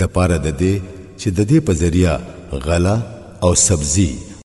د پاره د دې چې د دې په ذریعہ غله او سبزی